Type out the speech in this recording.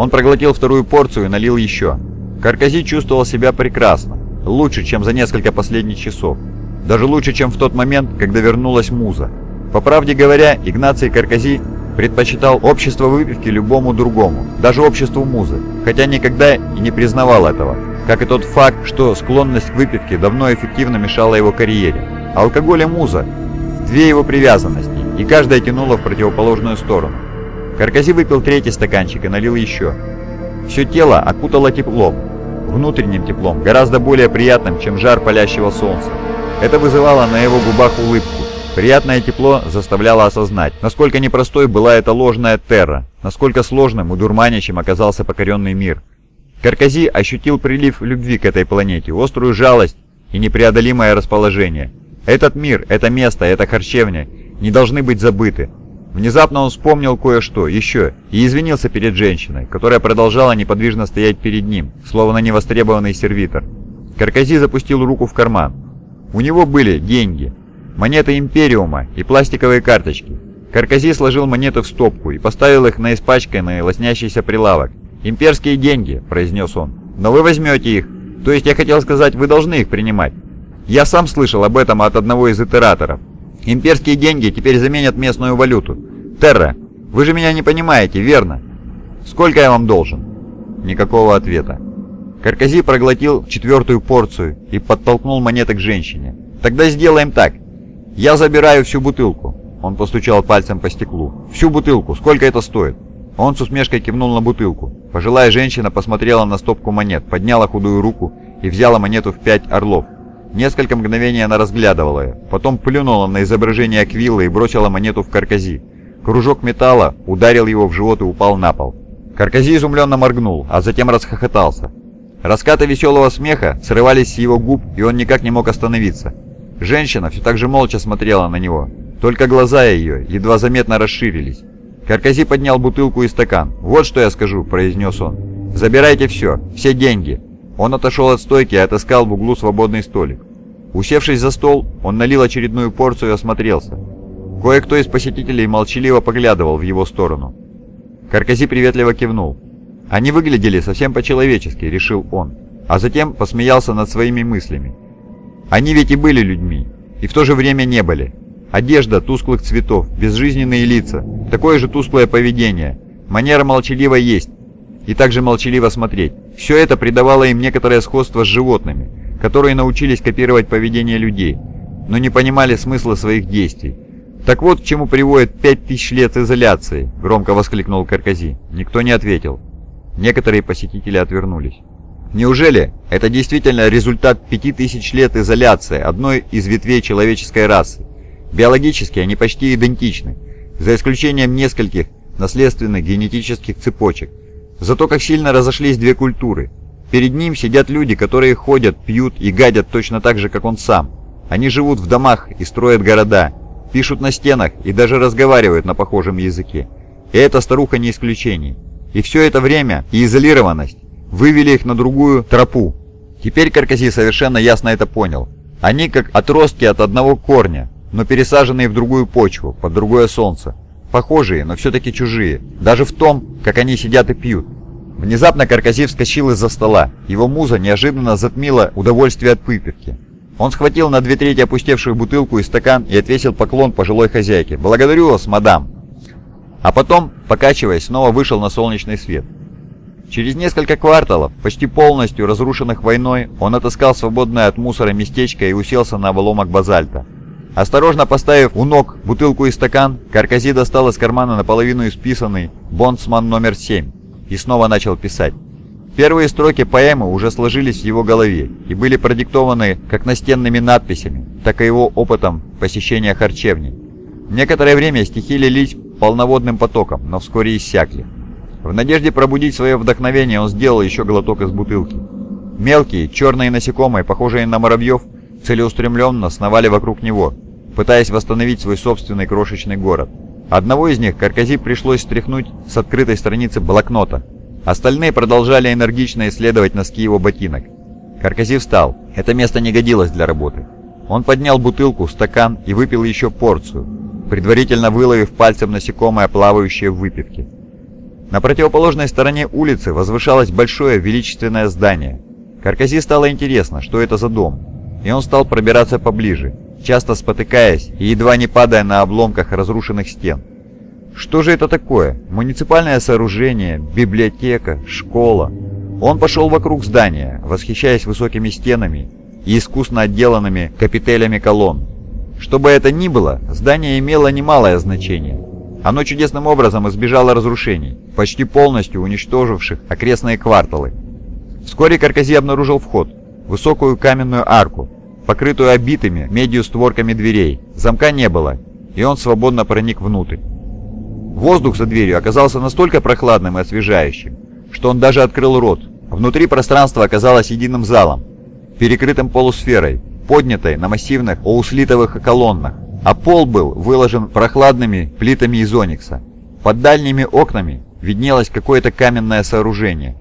Он проглотил вторую порцию и налил еще. Каркази чувствовал себя прекрасно, лучше, чем за несколько последних часов. Даже лучше, чем в тот момент, когда вернулась муза. По правде говоря, Игнаций Каркази предпочитал общество выпивки любому другому, даже обществу музы, хотя никогда и не признавал этого, как и тот факт, что склонность к выпивке давно эффективно мешала его карьере. Алкоголь и муза – две его привязанности, и каждая тянула в противоположную сторону. Каркази выпил третий стаканчик и налил еще. Все тело окутало теплом, внутренним теплом, гораздо более приятным, чем жар палящего солнца. Это вызывало на его губах улыбку. Приятное тепло заставляло осознать, насколько непростой была эта ложная терра, насколько сложным и дурманящим оказался покоренный мир. Каркази ощутил прилив любви к этой планете, острую жалость и непреодолимое расположение. Этот мир, это место, эта харчевня не должны быть забыты. Внезапно он вспомнил кое-что еще и извинился перед женщиной, которая продолжала неподвижно стоять перед ним, словно невостребованный сервитор. Каркази запустил руку в карман. У него были деньги, монеты Империума и пластиковые карточки. Каркази сложил монеты в стопку и поставил их на испачканный лоснящийся прилавок. «Имперские деньги», — произнес он. «Но вы возьмете их. То есть я хотел сказать, вы должны их принимать. Я сам слышал об этом от одного из итераторов. Имперские деньги теперь заменят местную валюту. Терра, вы же меня не понимаете, верно? Сколько я вам должен? Никакого ответа. Каркази проглотил четвертую порцию и подтолкнул монеты к женщине. «Тогда сделаем так. Я забираю всю бутылку». Он постучал пальцем по стеклу. «Всю бутылку. Сколько это стоит?» Он с усмешкой кивнул на бутылку. Пожилая женщина посмотрела на стопку монет, подняла худую руку и взяла монету в пять орлов. Несколько мгновений она разглядывала ее, потом плюнула на изображение Аквилла и бросила монету в каркази. Кружок металла ударил его в живот и упал на пол. Каркази изумленно моргнул, а затем расхохотался. Раскаты веселого смеха срывались с его губ, и он никак не мог остановиться. Женщина все так же молча смотрела на него, только глаза ее едва заметно расширились. Каркази поднял бутылку и стакан. «Вот что я скажу», — произнес он. «Забирайте все, все деньги, он отошел от стойки и отыскал в углу свободный столик. Усевшись за стол, он налил очередную порцию и осмотрелся. Кое-кто из посетителей молчаливо поглядывал в его сторону. Каркази приветливо кивнул. Они выглядели совсем по-человечески, решил он, а затем посмеялся над своими мыслями. Они ведь и были людьми, и в то же время не были. Одежда тусклых цветов, безжизненные лица, такое же тусклое поведение, манера молчаливо есть, и также молчаливо смотреть. Все это придавало им некоторое сходство с животными, которые научились копировать поведение людей, но не понимали смысла своих действий. «Так вот, к чему приводит пять тысяч лет изоляции!» – громко воскликнул Каркази. Никто не ответил. Некоторые посетители отвернулись. Неужели это действительно результат пяти тысяч лет изоляции одной из ветвей человеческой расы? Биологически они почти идентичны, за исключением нескольких наследственных генетических цепочек, Зато как сильно разошлись две культуры. Перед ним сидят люди, которые ходят, пьют и гадят точно так же, как он сам. Они живут в домах и строят города, пишут на стенах и даже разговаривают на похожем языке. И эта старуха не исключение. И все это время и изолированность вывели их на другую тропу. Теперь Каркаси совершенно ясно это понял. Они как отростки от одного корня, но пересаженные в другую почву, под другое солнце. Похожие, но все-таки чужие. Даже в том, как они сидят и пьют. Внезапно Каркази вскочил из-за стола. Его муза неожиданно затмила удовольствие от выпивки. Он схватил на две трети опустевшую бутылку и стакан и отвесил поклон пожилой хозяйке. «Благодарю вас, мадам!» А потом, покачиваясь, снова вышел на солнечный свет. Через несколько кварталов, почти полностью разрушенных войной, он отыскал свободное от мусора местечко и уселся на обломок базальта. Осторожно поставив у ног бутылку и стакан, Каркази достал из кармана наполовину исписанный «Бонсман номер 7» и снова начал писать. Первые строки поэмы уже сложились в его голове и были продиктованы как настенными надписями, так и его опытом посещения харчевни. Некоторое время стихи лились полноводным потоком, но вскоре иссякли. В надежде пробудить свое вдохновение он сделал еще глоток из бутылки. Мелкие, черные насекомые, похожие на муравьев, целеустремленно сновали вокруг него, пытаясь восстановить свой собственный крошечный город. Одного из них Каркази пришлось стряхнуть с открытой страницы блокнота. Остальные продолжали энергично исследовать носки его ботинок. Каркази встал. Это место не годилось для работы. Он поднял бутылку, стакан и выпил еще порцию, предварительно выловив пальцем насекомое, плавающее в выпивке. На противоположной стороне улицы возвышалось большое величественное здание. Каркази стало интересно, что это за дом, и он стал пробираться поближе, часто спотыкаясь и едва не падая на обломках разрушенных стен. Что же это такое? Муниципальное сооружение, библиотека, школа? Он пошел вокруг здания, восхищаясь высокими стенами и искусно отделанными капителями колонн. Что бы это ни было, здание имело немалое значение. Оно чудесным образом избежало разрушений, почти полностью уничтоживших окрестные кварталы. Вскоре Каркази обнаружил вход, высокую каменную арку, покрытую обитыми медью створками дверей. Замка не было, и он свободно проник внутрь. Воздух за дверью оказался настолько прохладным и освежающим, что он даже открыл рот. Внутри пространство оказалось единым залом, перекрытым полусферой, поднятой на массивных оуслитовых колоннах, а пол был выложен прохладными плитами из оникса. Под дальними окнами виднелось какое-то каменное сооружение,